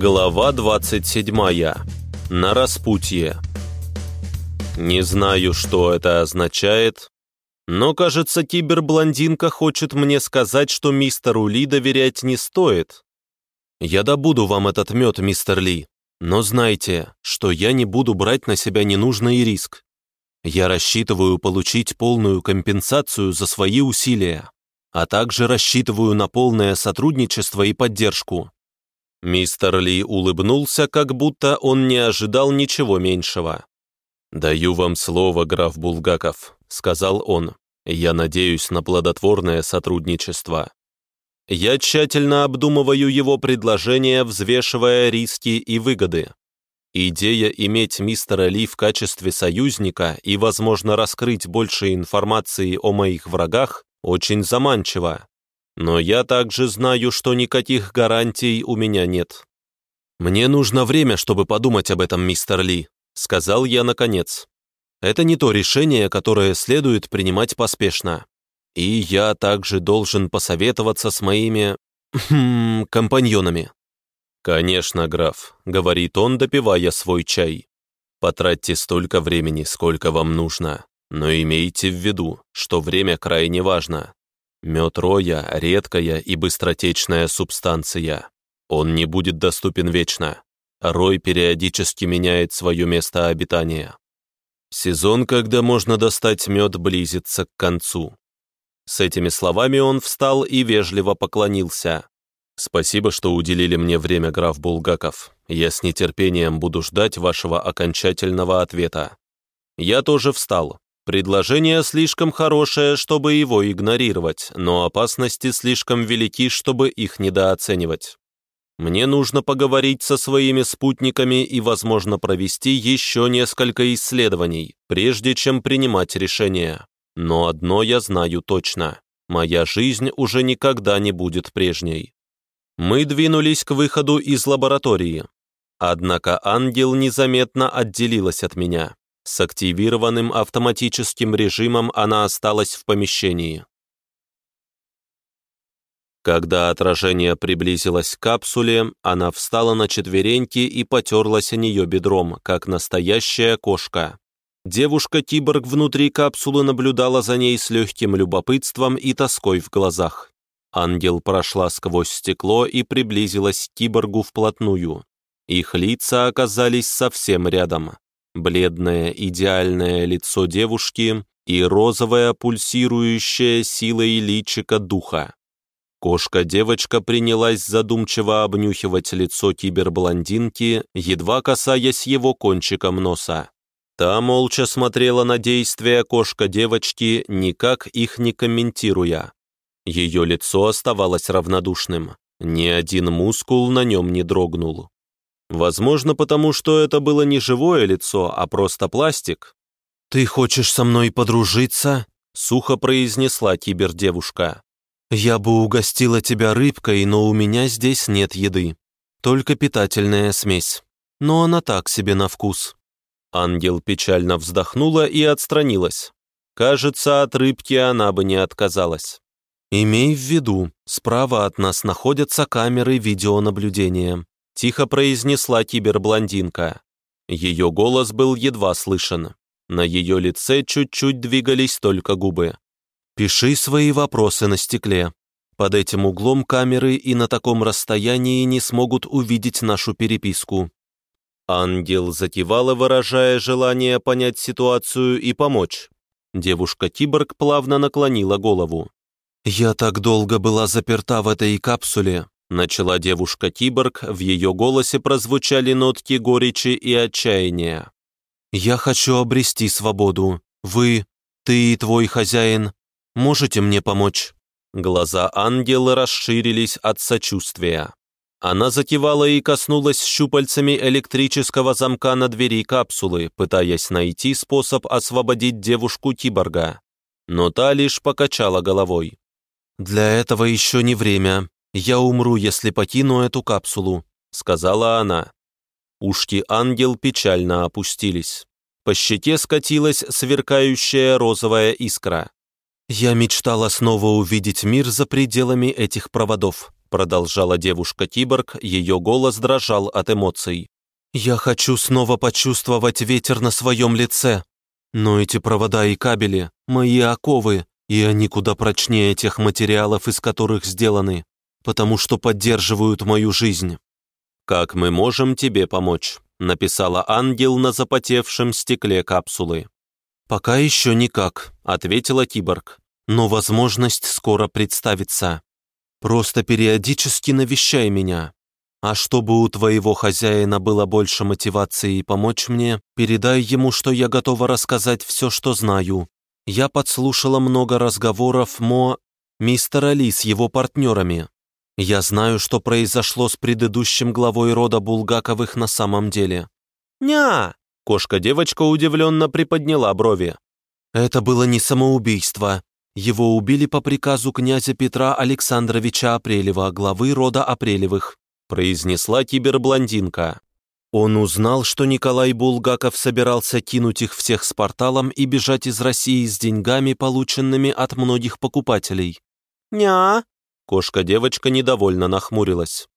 Глава 27. На распутье. Не знаю, что это означает, но, кажется, киберблондинка хочет мне сказать, что мистеру Ли доверять не стоит. Я добуду вам этот мед, мистер Ли, но знайте, что я не буду брать на себя ненужный риск. Я рассчитываю получить полную компенсацию за свои усилия, а также рассчитываю на полное сотрудничество и поддержку. Мистер Ли улыбнулся, как будто он не ожидал ничего меньшего. «Даю вам слово, граф Булгаков», — сказал он. «Я надеюсь на плодотворное сотрудничество». Я тщательно обдумываю его предложение, взвешивая риски и выгоды. Идея иметь мистера Ли в качестве союзника и, возможно, раскрыть больше информации о моих врагах очень заманчива. Но я также знаю, что никаких гарантий у меня нет. «Мне нужно время, чтобы подумать об этом, мистер Ли», — сказал я наконец. «Это не то решение, которое следует принимать поспешно. И я также должен посоветоваться с моими... Хм, компаньонами». «Конечно, граф», — говорит он, допивая свой чай. «Потратьте столько времени, сколько вам нужно, но имейте в виду, что время крайне важно. Мед роя – редкая и быстротечная субстанция. Он не будет доступен вечно. Рой периодически меняет свое место обитания. Сезон, когда можно достать мед, близится к концу. С этими словами он встал и вежливо поклонился. «Спасибо, что уделили мне время, граф Булгаков. Я с нетерпением буду ждать вашего окончательного ответа». Я тоже встал. Предложение слишком хорошее, чтобы его игнорировать, но опасности слишком велики, чтобы их недооценивать. Мне нужно поговорить со своими спутниками и, возможно, провести еще несколько исследований, прежде чем принимать решение. Но одно я знаю точно. Моя жизнь уже никогда не будет прежней. Мы двинулись к выходу из лаборатории. Однако ангел незаметно отделилась от меня. С активированным автоматическим режимом она осталась в помещении. Когда отражение приблизилось к капсуле, она встала на четвереньки и потерлась о нее бедром, как настоящая кошка. Девушка-киборг внутри капсулы наблюдала за ней с легким любопытством и тоской в глазах. Ангел прошла сквозь стекло и приблизилась к киборгу вплотную. Их лица оказались совсем рядом бледное идеальное лицо девушки и розовая пульсирующая силой личика духа. Кошка-девочка принялась задумчиво обнюхивать лицо киберблондинки, едва касаясь его кончиком носа. Та молча смотрела на действия кошка-девочки, никак их не комментируя. Ее лицо оставалось равнодушным, ни один мускул на нем не дрогнул. Возможно, потому что это было не живое лицо, а просто пластик. «Ты хочешь со мной подружиться?» — сухо произнесла кибердевушка. «Я бы угостила тебя рыбкой, но у меня здесь нет еды. Только питательная смесь. Но она так себе на вкус». Ангел печально вздохнула и отстранилась. Кажется, от рыбки она бы не отказалась. «Имей в виду, справа от нас находятся камеры видеонаблюдения тихо произнесла киберблондинка. Ее голос был едва слышен. На ее лице чуть-чуть двигались только губы. «Пиши свои вопросы на стекле. Под этим углом камеры и на таком расстоянии не смогут увидеть нашу переписку». Ангел закивала, выражая желание понять ситуацию и помочь. Девушка-киборг плавно наклонила голову. «Я так долго была заперта в этой капсуле, Начала девушка-киборг, в ее голосе прозвучали нотки горечи и отчаяния. «Я хочу обрести свободу. Вы, ты и твой хозяин, можете мне помочь?» Глаза ангела расширились от сочувствия. Она закивала и коснулась щупальцами электрического замка на двери капсулы, пытаясь найти способ освободить девушку-киборга. Но та лишь покачала головой. «Для этого еще не время. «Я умру, если покину эту капсулу», — сказала она. Ушки ангел печально опустились. По щеке скатилась сверкающая розовая искра. «Я мечтала снова увидеть мир за пределами этих проводов», продолжала девушка-киборг, ее голос дрожал от эмоций. «Я хочу снова почувствовать ветер на своем лице. Но эти провода и кабели — мои оковы, и они куда прочнее тех материалов, из которых сделаны, потому что поддерживают мою жизнь». «Как мы можем тебе помочь?» — написала ангел на запотевшем стекле капсулы. «Пока еще никак», — ответила киборг. «Но возможность скоро представится. Просто периодически навещай меня. А чтобы у твоего хозяина было больше мотивации помочь мне, передай ему, что я готова рассказать все, что знаю. Я подслушала много разговоров Мо... мистера Ли с его партнерами. Я знаю, что произошло с предыдущим главой рода Булгаковых на самом деле». «Ня!» — кошка-девочка удивленно приподняла брови. «Это было не самоубийство. Его убили по приказу князя Петра Александровича Апрелева, главы рода Апрелевых», произнесла киберблондинка. Он узнал, что Николай Булгаков собирался кинуть их всех с порталом и бежать из России с деньгами, полученными от многих покупателей. «Ня!» Кошка-девочка недовольно нахмурилась.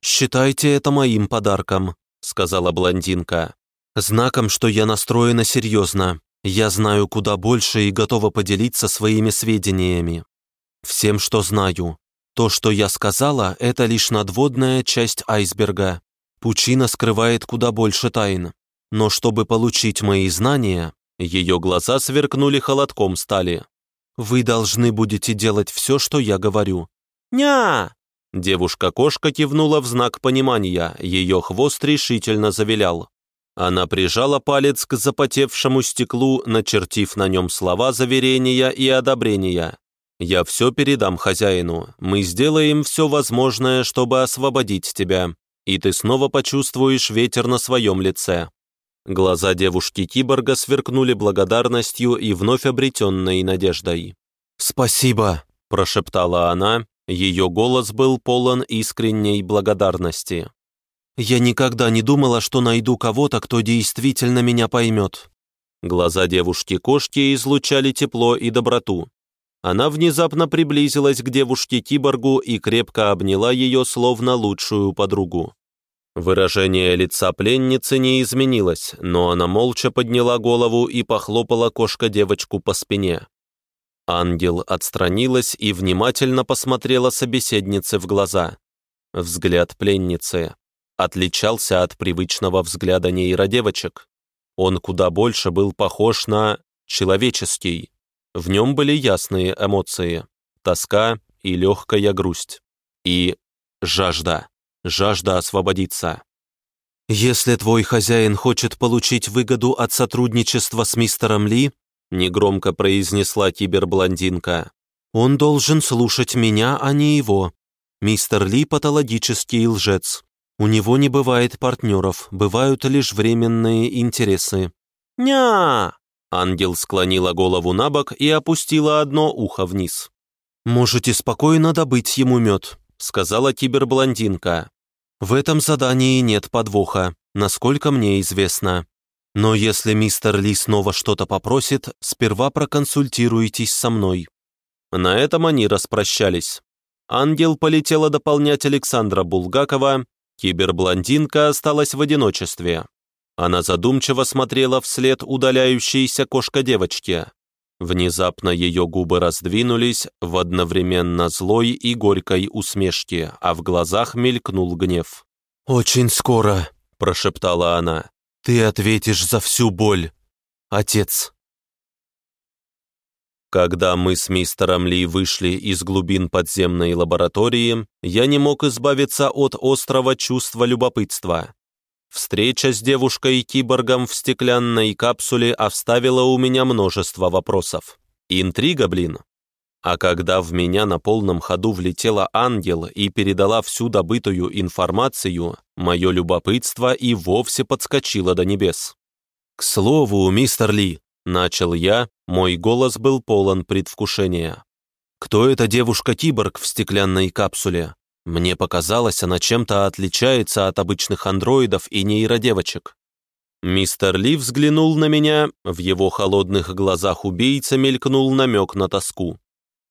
«Считайте это моим подарком», — сказала блондинка. «Знаком, что я настроена серьезно. Я знаю куда больше и готова поделиться своими сведениями. Всем, что знаю. То, что я сказала, это лишь надводная часть айсберга. Пучина скрывает куда больше тайн. Но чтобы получить мои знания, ее глаза сверкнули холодком стали. Вы должны будете делать все, что я говорю. «Ня!» Девушка-кошка кивнула в знак понимания, ее хвост решительно завилял. Она прижала палец к запотевшему стеклу, начертив на нем слова заверения и одобрения. «Я все передам хозяину. Мы сделаем все возможное, чтобы освободить тебя, и ты снова почувствуешь ветер на своем лице». Глаза девушки-киборга сверкнули благодарностью и вновь обретенной надеждой. «Спасибо», – прошептала она, ее голос был полон искренней благодарности. «Я никогда не думала, что найду кого-то, кто действительно меня поймет». Глаза девушки-кошки излучали тепло и доброту. Она внезапно приблизилась к девушке-киборгу и крепко обняла ее, словно лучшую подругу. Выражение лица пленницы не изменилось, но она молча подняла голову и похлопала кошка-девочку по спине. Ангел отстранилась и внимательно посмотрела собеседнице в глаза. Взгляд пленницы отличался от привычного взгляда нейродевочек. Он куда больше был похож на человеческий. В нем были ясные эмоции, тоска и легкая грусть. И жажда, жажда освободиться. «Если твой хозяин хочет получить выгоду от сотрудничества с мистером Ли, негромко произнесла киберблондинка. «Он должен слушать меня, а не его. Мистер Ли патологический лжец. У него не бывает партнеров, бывают лишь временные интересы». «Ня!» Ангел склонила голову на бок и опустила одно ухо вниз. «Можете спокойно добыть ему мед», — сказала киберблондинка. «В этом задании нет подвоха, насколько мне известно. Но если мистер Ли снова что-то попросит, сперва проконсультируйтесь со мной». На этом они распрощались. Ангел полетела дополнять Александра Булгакова, киберблондинка осталась в одиночестве. Она задумчиво смотрела вслед удаляющейся кошка-девочки. Внезапно ее губы раздвинулись в одновременно злой и горькой усмешке, а в глазах мелькнул гнев. «Очень скоро», – прошептала она. Ты ответишь за всю боль, отец. Когда мы с мистером Ли вышли из глубин подземной лаборатории, я не мог избавиться от острого чувства любопытства. Встреча с девушкой-киборгом в стеклянной капсуле оставила у меня множество вопросов. Интрига, блин. А когда в меня на полном ходу влетела ангел и передала всю добытую информацию, мое любопытство и вовсе подскочило до небес. «К слову, мистер Ли», — начал я, мой голос был полон предвкушения. «Кто эта девушка-киборг в стеклянной капсуле? Мне показалось, она чем-то отличается от обычных андроидов и нейродевочек». Мистер Ли взглянул на меня, в его холодных глазах убийца мелькнул намек на тоску.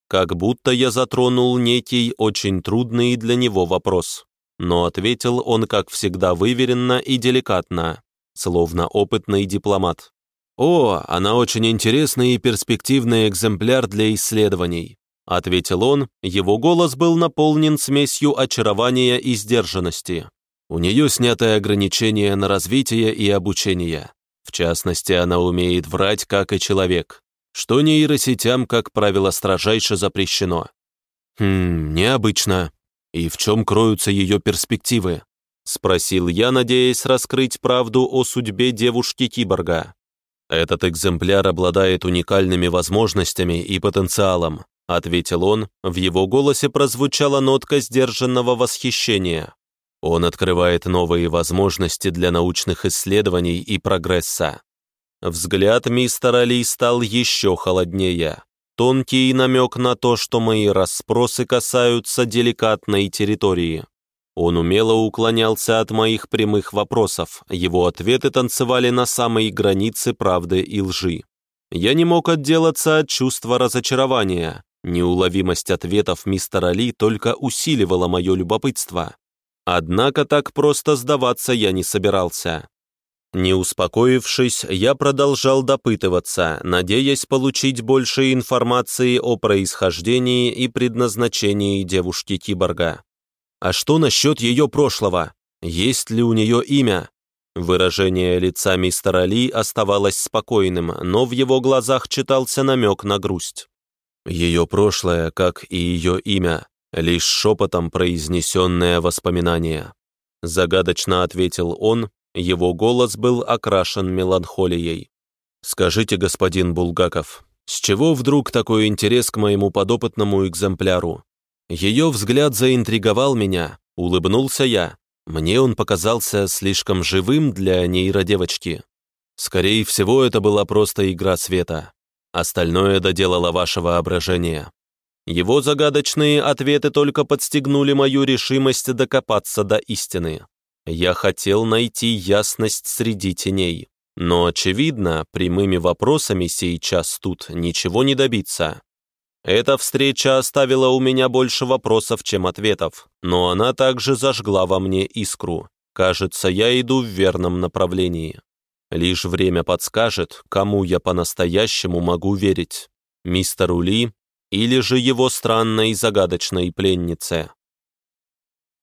Как будто я затронул некий очень трудный для него вопрос. Но ответил он, как всегда, выверенно и деликатно, словно опытный дипломат. «О, она очень интересный и перспективный экземпляр для исследований», ответил он, его голос был наполнен смесью очарования и сдержанности. У нее снятое ограничение на развитие и обучение. В частности, она умеет врать, как и человек, что нейросетям, как правило, строжайше запрещено. Хм, необычно. И в чем кроются ее перспективы? Спросил я, надеясь раскрыть правду о судьбе девушки-киборга. Этот экземпляр обладает уникальными возможностями и потенциалом, ответил он, в его голосе прозвучала нотка сдержанного восхищения. Он открывает новые возможности для научных исследований и прогресса. Взгляд мистера Ли стал еще холоднее. Тонкий намек на то, что мои расспросы касаются деликатной территории. Он умело уклонялся от моих прямых вопросов, его ответы танцевали на самой границе правды и лжи. Я не мог отделаться от чувства разочарования. Неуловимость ответов мистера Ли только усиливала мое любопытство. Однако так просто сдаваться я не собирался. Не успокоившись, я продолжал допытываться, надеясь получить больше информации о происхождении и предназначении девушки-киборга. А что насчет ее прошлого? Есть ли у нее имя? Выражение лица мистера Ли оставалось спокойным, но в его глазах читался намек на грусть. Ее прошлое, как и ее имя, лишь шепотом произнесенное воспоминание. Загадочно ответил он, его голос был окрашен меланхолией. «Скажите, господин Булгаков, с чего вдруг такой интерес к моему подопытному экземпляру? Ее взгляд заинтриговал меня, улыбнулся я. Мне он показался слишком живым для нейродевочки. Скорее всего, это была просто игра света. Остальное доделало ваше воображение. Его загадочные ответы только подстегнули мою решимость докопаться до истины. Я хотел найти ясность среди теней, но, очевидно, прямыми вопросами сейчас тут ничего не добиться. Эта встреча оставила у меня больше вопросов, чем ответов, но она также зажгла во мне искру. Кажется, я иду в верном направлении. Лишь время подскажет, кому я по-настоящему могу верить. Мистеру Ли или же его странной загадочной пленнице.